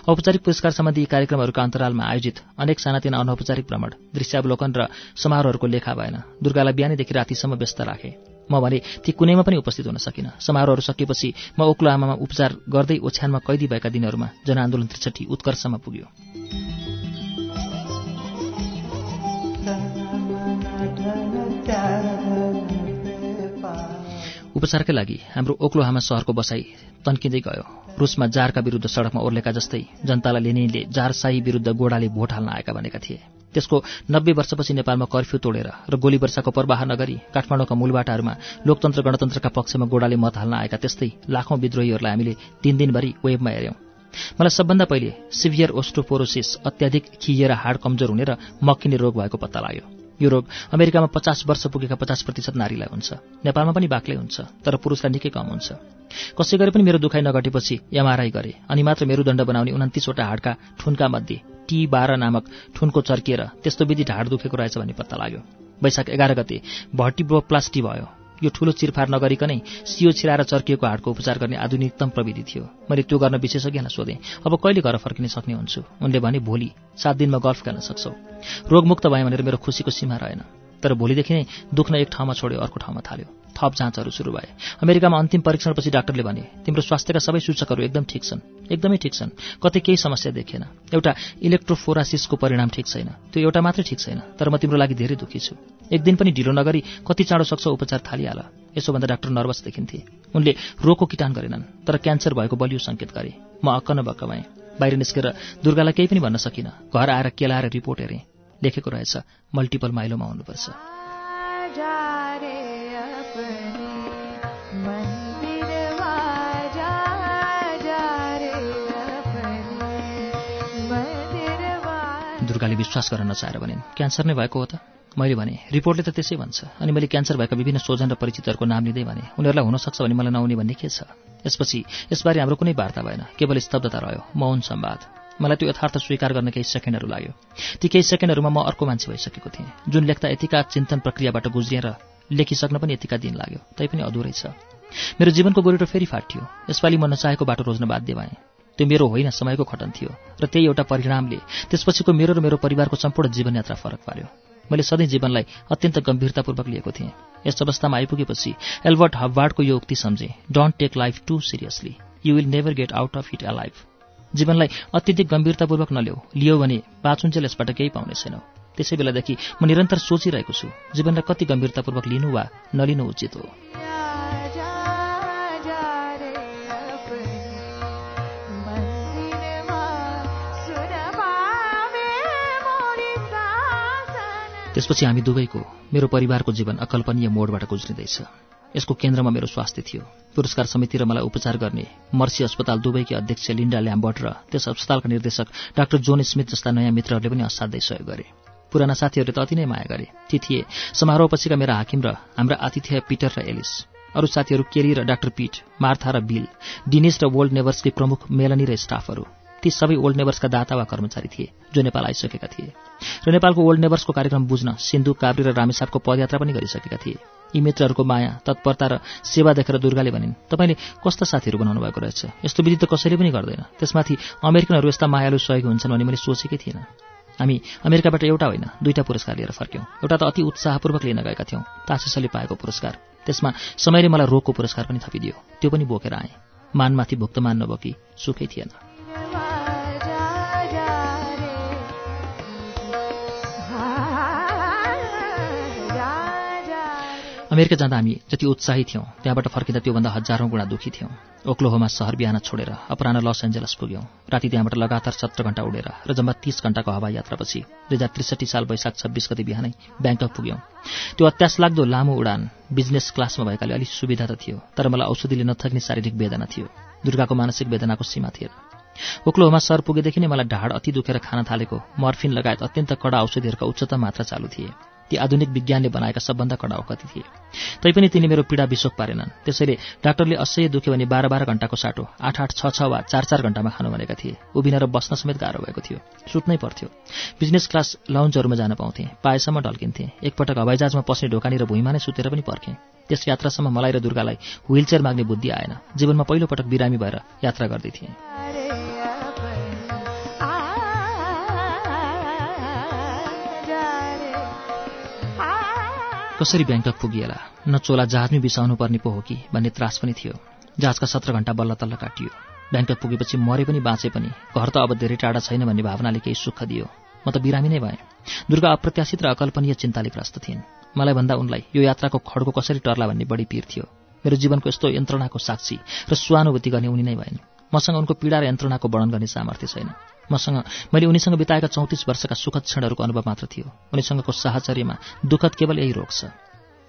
औपचारिक पुरस्कार सम्बन्धी कार्यक्रमहरूका अन्तरालमा आयोजित अनेक सानातिना अनौपचारिक भ्रमण दृश्यावलोकन र समारोहहरूको लेखा भएन। दुर्गालाई बिहानैदेखि रातिसम्म व्यस्त राखे। म भने ती कुनैमा पनि उपस्थित हुन सकिनँ। समारोहहरू सकिएपछि म ओक्लो आमामा उपचार गर्दै ओछ्यानमा कैदी भएका दिनहरूमा जनआन्दोलन त्रिसठी उत्कर्षमा पुग्यो। उपचारकै लागि हाम्रो ओक्लोहामा सहरको बसाई तन्किँदै गयो। रुसमा जारका विरुद्ध सडकमा ओर्लेका जस्तै जनतालाई लेनिनले जारशाही विरुद्ध गोडाले भोट हाल्न आएका भनेका थिए। त्यसको नब्बे वर्षपछि नेपालमा कर्फ्यू तोडेर र गोली वर्षाको प्रवाह नगरी काठमाडौँका मूलबाटाहरूमा लोकतन्त्र गणतन्त्रका पक्षमा गोडाले मत हाल्न आएका त्यस्तै लाखौं विद्रोहीहरूलाई हामीले तीन दिनभरि वेबमा हेऱ्यौं। मलाई सबभन्दा पहिले सिभियर ओस्टोपोरोसिस अत्याधिक खिएर हाड कमजोर हुने र मक्किने रोग भएको पत्ता लाग्यो। यो रोग अमेरिकामा पचास वर्ष पुगेका पचास प्रतिशत नारीलाई हुन्छ। नेपालमा पनि बाक्लै हुन्छ तर पुरुषलाई निकै कम हुन्छ। कसै गरी पनि मेरो दुखाइ नघटेपछि एमआरआई गरे अनि मात्र मेरुदण्ड बनाउने उन्तिसवटा हाडका ठुनका मध्ये टी बाह्र नामक ठुनको चर्किएर त्यस्तो विधि ढाड दुखेको रहेछ भन्ने पत्ता लाग्यो। वैशाख एघार गते भर्टिब्रोप्लास्टी भयो। यो ठूलो चिरफार नगरिकनै सियो छिराएर चर्किएको हाडको उपचार गर्ने आधुनिकतम प्रविधि थियो। मैले त्यो गर्न विशेषज्ञलाई सोधेँ अब कहिले घर फर्किन सक्ने हुन्छु? उनले भने भोलि सात दिनमा गल्फ गर्न सक्छौ। रोगमुक्त भएँ भनेर मेरो खुसीको सीमा रहेन। तर भोलिदेखि नै दुख्न एक ठाउँमा छोड्यो अर्को ठाउँमा थाल्यो। थप जाँचहरू सुरु भए। अमेरिकामा अन्तिम परीक्षणपछि डाक्टरले भने तिम्रो स्वास्थ्यका सबै सूचकहरू एकदम ठिक छन्। एकदमै ठिक छन्। कतै केही समस्या देखिएन। एउटा इलेक्ट्रोफोरासिसको परिणाम ठिक छैन। त्यो एउटा मात्रै ठिक छैन। तर म तिम्रो लागि धेरै दुःखी छु। एक दिन पनि ढिलो नगरी कति चाँडो सक्छ उपचार थालिहाल। यसो भन्दा डाक्टर नर्भस देखिन्थे। उनले रोगको किटान गरेनन् तर क्यान्सर भएको बलियो सङ्केत गरे। म अक्क नबक्क भएँ। बाहिर निस्केर दुर्गालाई केही पनि भन्न सकिनँ। घर आएर केलाएर रिपोर्ट हेरेँ। लेखेको रहेछ मल्टिपल माइलोमा हुनुपर्छ विश्वास गर्न नचाहेर भनिन् क्यान्सर नै भएको हो त? मैले भने रिपोर्टले त त्यसै भन्छ। अनि मैले क्यान्सर भएका विभिन्न सोजन र परिचितहरूको नाम लिँदै भने उनीहरूलाई हुनसक्छ भने मलाई नहुने भन्ने के छ? यसपछि यसबारे हाम्रो कुनै वार्ता भएन केवल स्तब्धता रह्यो मौन सम्वाद। मलाई त्यो यथार्थ स्वीकार गर्न केही सेकेन्डहरू लाग्यो। ती केही सेकेन्डहरूमा म अर्को मान्छे भइसकेको थिएँ जुन लेख्दा यतिका चिन्तन प्रक्रियाबाट गुज्रिएर लेखिसक्न पनि यतिका दिन लाग्यो तैपनि अधुरै छ। मेरो जीवनको गोरेटो फेरि फाटियो। यसपालि म नचाहेको बाटो रोज्न बाध्य भएँ। त्यो मेरो होइन समयको खटन थियो र त्यही एउटा परिणामले त्यसपछिको मेरो र मेरो परिवारको सम्पूर्ण जीवनयात्रा फरक पार्यो। मैले सधैँ जीवनलाई अत्यन्त गम्भीरतापूर्वक लिएको थिएँ। यस अवस्थामा आइपुगेपछि एल्बर्ट हब्बार्डको यो उक्ति सम्झे don't take life too seriously you will never get out of it alive जीवनलाई अत्यधिक गम्भीरतापूर्वक नल्याऊ लियो भने बाँचुन्जेल यसबाट केही पाउने छैनौ। त्यसै बेलादेखि म निरन्तर सोचिरहेको छु जीवनलाई कति गम्भीरतापूर्वक लिनु वा नलिनु उचित हो। त्यसपछि हामी दुवैको मेरो परिवारको जीवन अकल्पनीय मोडबाट गुज्रिँदैछ। यसको केन्द्रमा मेरो स्वास्थ्य थियो। पुरस्कार समिति र मलाई उपचार गर्ने मर्सी अस्पताल दुबईकी अध्यक्ष लिन्डा ल्याम्बर्ट र त्यस अस्पतालका निर्देशक डाक्टर जोन स्मिथ जस्ता नयाँ मित्रहरूले पनि असाध्यै सहयोग गरे। पुराना साथीहरूले त अति नै माया गरे। ती थिए समारोहपछिका मेरा हाकिम र हाम्रा आतिथ्य पिटर र एलिस अरू साथीहरू केरी र डाक्टर पीट मार्था र बिल डिनिस र वर्ल्ड नेभर्सकी प्रमुख मेलनी र स्टाफहरू। ती सबै ओल्ड नेभर्सका दाता वा कर्मचारी थिए जो नेपाल आइसकेका थिए। र नेपालको ओल्ड नेभर्सको कार्यक्रम बुझ्न सिन्धु काभ्री र रामेसापको पदयात्रा पनि गरिसकेका थिए। यी मित्रहरूको माया तत्परता र सेवा देखेर दुर्गाले भनिन् तपाईँले कस्ता साथीहरू बनाउनु भएको रहेछ? यस्तो विधि त कसैले पनि गर्दैन। त्यसमाथि अमेरिकनहरू यस्ता मायालु सहयोगी हुन्छन् भन्ने मैले सोचेकै थिइनँ हामी अमेरिकाबाट एउटा होइन दुईटा पुरस्कार लिएर फर्क्यौँ। एउटा त अति उत्साहपूर्वक लिन गएका थियौँ तासेसले पाएको पुरस्कार। त्यसमा समयले मलाई रोगको पुरस्कार पनि थपिदियो। त्यो पनि बोकेर आएँ। मानमाथि भुक्तमान नबोकी सुखै थिएन। अमेरिका जाँदा हामी जति उत्साही थियौँ त्यहाँबाट फर्किँदा त्योभन्दा हजारौँ गुणा दुःखी थियौँ। ओक्लोहोमा सहर बिहान छोडेर अपराह लस एन्जलस पुग्यौँ। राति त्यहाँबाट लगातार सत्र घण्टा उडेर र जम्मा तीस घण्टाको हवाई यात्रापछि दुई हजार त्रिसठी साल वैशाख छब्बिस गति बिहानै ब्याङ्कक पुग्यौँ। त्यो अत्यास लाग्दो लामो उडान बिजनेस क्लासमा भएकाले अलिक सुविधा त थियो तर मलाई औषधिले नथक्ने शारीरिक वेदना थियो। दुर्गाको मानसिक वेदनाको सीमा थिएन। ओक्लोहोमा सहर पुगेदेखि नै मलाई ढाड अति दुखेर खान थालेको। मर्फिन लगायत अत्यन्त कडा औषधिहरूका उच्चतम मात्रा चालु थिए। ती आधुनिक विज्ञानले बनाएका सबभन्दा कडा औकति थिए। तैपनि तिनी मेरो पीडा विशोक पारेनन्। त्यसैले डाक्टरले असह्य दुख्यो भने बाह्र बाह्र घण्टाको साटो आठ आठ छ छ वा चार चार घण्टामा खानु भनेका थिए। उभिन र बस्न समेत गाह्रो भएको थियो। सुत्नै पर्थ्यो। बिजनेस क्लास लाउन्जहरूमा जान पाउँथेँ। पाएसम्म ढल्किन्थेँ। एकपटक हवाईजहाजमा पस्ने ढोकानी र भुइँमा नै सुतेर पनि पर्खेँ। त्यस यात्रासम्म मलाई र दुर्गालाई व्हीलचेयर माग्ने बुद्धि आएन। जीवनमा पहिलोपटक बिरामी भएर यात्रा गर्दै थिएँ। कसरी ब्याङ्कक पुगिएला? न चोला जहाजमै बिसाउनु पर्ने पो हो कि भन्ने त्रास पनि थियो। जहाजका सत्र घण्टा बल्ल तल्ल काटियो। ब्याङ्कक पुगेपछि मरे पनि बाँचे पनि। घर त अब धेरै टाढा छैन भन्ने भावनाले केही सुख दियो। म त बिरामी नै भएँ। दुर्गा अप्रत्याशित र अकल्पनीय चिन्ताले ग्रस्त थिइन्। मलाई भन्दा उनलाई यो यात्राको खड्को कसरी टर्ला भन्ने बढी पिर थियो। मेरो जीवनको यस्तो यन्त्रणाको साक्षी र स्वानुभूति गर्ने उनी नै भएन मसँग उनको पीडा र यन्त्रणाको वर्णन गर्ने सामर्थ्य छैन। मसँग मैले उनीसँग बिताएका चौतिस वर्षका सुखद क्षणहरूको अनुभव मात्र थियो। उनीसँगको साहचर्यमा दुःखद केवल यही रोग छ।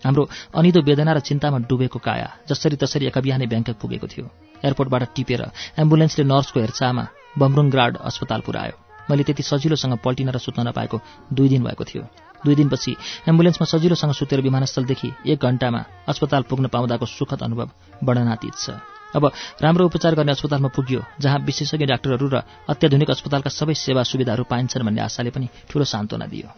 हाम्रो अनिदो वेदना र चिन्तामा डुबेको काया जसरी तसरी एका बिहानै ब्याङ्कक पुगेको थियो। एयरपोर्टबाट टिपेर एम्बुलेन्सले नर्सको हेरचाहमा बमरुङग्राड अस्पताल पुऱ्यायो मैले त्यति सजिलोसँग पल्टिन र सुत्न नपाएको दुई दिन भएको थियो। दुई दिनपछि एम्बुलेन्समा सजिलोसँग सुतेर विमानस्थलदेखि एक घण्टामा अस्पताल पुग्न पाउँदाको सुखद अनुभव बढनातीत छ। अब राम्रो उपचार गर्ने अस्पतालमा पुग्यो जहाँ विशेषज्ञ डाक्टरहरू र अत्याधुनिक अस्पतालका सबै सेवा सुविधाहरू पाइन्छन् भन्ने आशाले पनि ठूलो सान्त्वना दियो।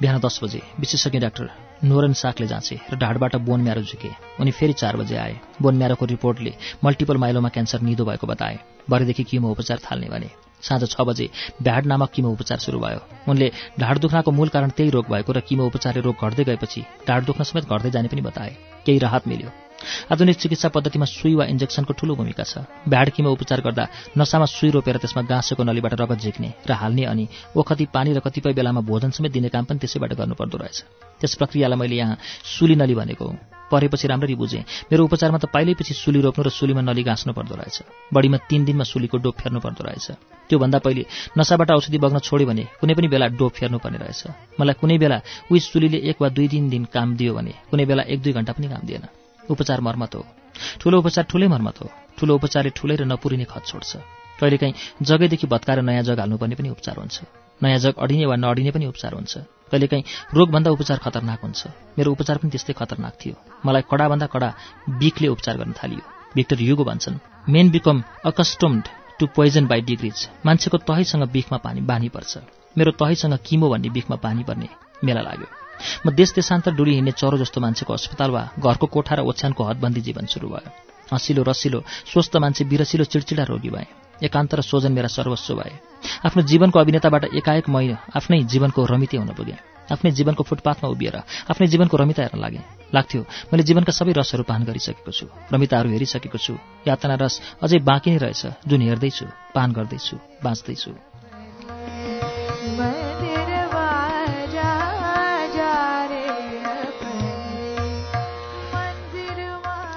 बिहान दस बजे विशेषज्ञ डाक्टर नोरन साकले जाँचे र ढाडबाट बोन म्यारो झुके। उनी फेरि चार बजे आए। बोन म्यारोको रिपोर्टले मल्टिपल माइलोमा क्यान्सर निदो भएको बताए। भरेदेखि किमो उपचार थाल्ने भने साँझ छ बजे भ्याड नामक किमो उपचार सुरु भयो। उनले ढाड दुख्नाको मूल कारण त्यही रोग भएको र किमो उपचारले रोग घट्दै गएपछि ढाड दुख्न समेत घट्दै जाने पनि बताए। केही राहत मिल्यो। आधुनिक चिकित्सा पद्धतिमा सुई वा इन्जेक्सनको ठूलो भूमिका छ। भ्याडकीमा उपचार गर्दा नसामा सुई रोपेर त्यसमा गाँसेको नलीबाट रगत झिक्ने र हाल्ने अनि ओखति पानी र कतिपय बेलामा भोजन समेत दिने काम पनि त्यसैबाट गर्नुपर्दो रहेछ। त्यस प्रक्रियालाई मैले यहाँ सुली नली भनेको हुँ। परेपछि राम्ररी बुझेँ। मेरो उपचारमा त पहिल्यैपछि सुली रोप्नु र सुलीमा नली गाँच्नु पर्दो रहेछ। बढीमा तिन दिनमा सुलीको डोप फेर्नु पर्दो रहेछ। त्योभन्दा पहिले नसाबाट औषधि बग्न छोड्यो भने कुनै पनि बेला डोप फेर्नु पर्ने रहेछ। मलाई कुनै बेला उही सुलीले एक वा दुई तिन दिन काम दियो भने कुनै बेला एक दुई घन्टा पनि काम दिएन। उपचार मर्मत हो। ठुलो उपचार ठुलै मर्मत हो। ठुलो उपचारले ठुलै र नपुरिने खत छोड्छ। कहिलेकाहीँ जगैदेखि भत्काएर नयाँ जग हाल्नुपर्ने पनि उपचार हुन्छ। नयाँ जग अडिने वा नअडिने पनि उपचार हुन्छ। कहिलेकाहीँ रोगभन्दा उपचार खतरनाक हुन्छ। मेरो उपचार पनि त्यस्तै खतरनाक थियो। मलाई कडाभन्दा कडा बिखले उपचार गर्न थालियो। भिक्टर युगो भन्छन् men become accustomed to poison by degrees मान्छेको तहैसँग बिखमा पानी बानी पर्छ। मेरो तहैसँग किमो भन्ने बिखमा पानी पर्ने मेला लाग्यो। म देश देशान्तर डुली हिँड्ने चरो जस्तो मान्छेको अस्पताल वा घरको कोठा र ओछ्यानको हदबन्दी जीवन सुरु भयो। हँसिलो रसिलो स्वस्थ मान्छे बिरसिलो चिडचिडा रोगी भए। एकान्त र सोजन मेरा सर्वस्व भए। आफ्नो जीवनको अभिनेताबाट एकाएक मै आफ्नै जीवनको रमिते हुन पुगेँ। आफ्नै जीवनको फुटपाथमा उभिएर आफ्नै जीवनको रमिता हेर्न लागेँ। लाग्थ्यो मैले जीवनका सबै रसहरू पान गरिसकेको छु। रमिताहरू हेरिसकेको छु। यातना रस अझै बाँकी नै रहेछ जुन हेर्दैछु पान गर्दैछु बाँच्दैछु।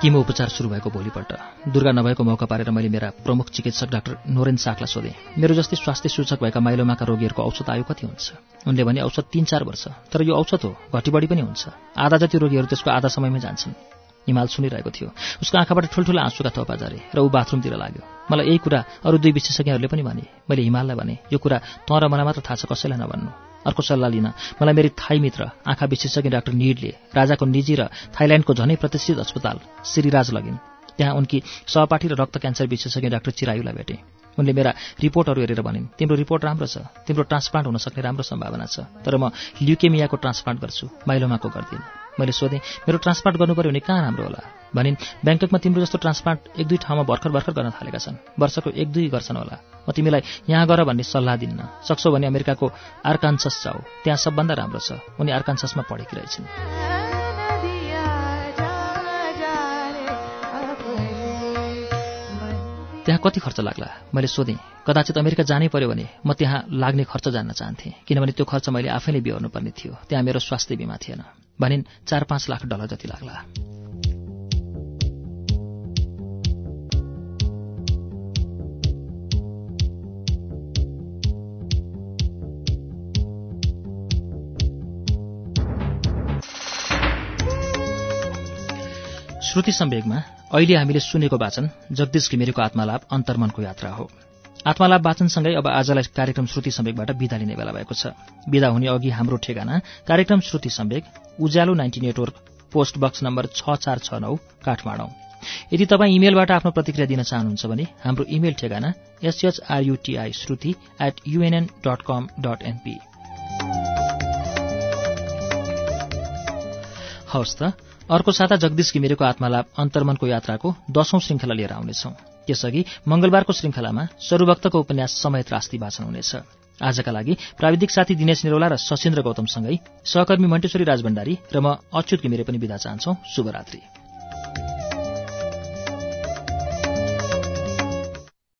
किमो उपचार सुरु भएको भोलिपल्ट। दुर्गा नभएको मौका पारेर मैले मेरा प्रमुख चिकित्सक डाक्टर नोरेन साकलाई सोधेँ। मेरो जस्तै स्वास्थ्य सूचक भएका माइलोमाका रोगीहरूको औषध आयु कति हुन्छ? उनले भने औषध तीन चार वर्ष तर यो औषध हो घटी बढी पनि हुन्छ। आधा जति रोगीहरू त्यसको आधा समयमै जान्छन्। हिमाल सुनिरहेको थियो। उसको आँखाबाट ठुल्ठुला आँसुका थोपा जारे र ऊ बाथरुमतिर लाग्यो। मलाई यही कुरा अरू दुई विशेषज्ञहरूले पनि भने। मैले हिमाललाई भने यो कुरा तँ र मलाई मात्र थाहा छ कसैलाई नभन्नु। अर्को सल्लाह लिन। मलाई मेरी थाई मित्र आँखा विशेषज्ञ डाक्टर निडले राजाको निजी र थाइल्याण्डको झनै प्रतिष्ठित अस्पताल श्रीराज लगिन्। त्यहाँ उनकी सहपाठी र रक्त क्यान्सर विशेषज्ञ डाक्टर चिरायुलाई भेटे। उनले मेरा रिपोर्टहरू हेरेर भनिन् तिम्रो रिपोर्ट राम्रो छ तिम्रो ट्रान्सप्लान्ट हुन सक्ने राम्रो सम्भावना छ तर म ल्युकेमियाको ट्रान्सप्लान्ट गर्छु माइलोमाको गर्दिनँ। मैले सोधेँ मेरो ट्रान्सप्लान्ट गर्नु पऱ्यो भने कहाँ राम्रो होला? भनिन् ब्याङ्ककमा तिम्रो जस्तो ट्रान्सप्लान्ट एक दुई ठाउँमा भर्खर भर्खर गर्न थालेका छन्। वर्षको एक दुई गर्छन् होला। म तिमीलाई यहाँ गर भन्ने सल्लाह दिन्न। सक्छौ भने अमेरिकाको आर्कान्सस जाऊ। त्यहाँ सबभन्दा राम्रो छ। उनी आर्कान्ससमा पढेकी रहेछन्। त्यहाँ कति खर्च लाग्ला? मैले सोधेँ। कदाचित अमेरिका जानै पर्यो भने म त्यहाँ लाग्ने खर्च जान्न चाहन्थेँ किनभने त्यो खर्च मैले आफैले बिहोर्नु पर्ने थियो। त्यहाँ मेरो स्वास्थ्य बिमा थिएन। भनिन् चार पाँच लाख डलर जति लाग्ला। श्रुति सम्वेगमा अहिले हामीले सुनेको वाचन जगदीश घिमिरेको आत्मालाप अन्तर्मनको यात्रा हो। आत्मालाप वाचनसँगै अब आजलाई कार्यक्रम श्रुति सम्वेकबाट विदा लिने बेला भएको छ। विदा हुने अघि हाम्रो ठेगाना कार्यक्रम Shruti Sambek Ujyaalo ninety network post box number छ चार छ नौ काठमाडौँ। यदि तपाईँ इमेलबाट आफ्नो प्रतिक्रिया दिन चाहनुहुन्छ भने हाम्रो इमेल ठेगाना S H R U T I Shruti at UNN dot com dot NP अर्को साता जगदीश घिमिरेको आत्मालाप अन्तर्मनको यात्राको दशौं श्रृङ्खला लिएर आउनेछौं। त्यसअघि मंगलबारको श्रृङ्खलामा सरूभक्तको उपन्यास समय त्रास्ती वाचन हुनेछ। आजका लागि प्राविधिक साथी दिनेश निरौला र सशेन्द्र गौतमसँगै सहकर्मी मण्टेश्वरी राजभण्डारी र म अच्युत घिमिरे पनि विदा चाहन्छौ। शुभरात्री।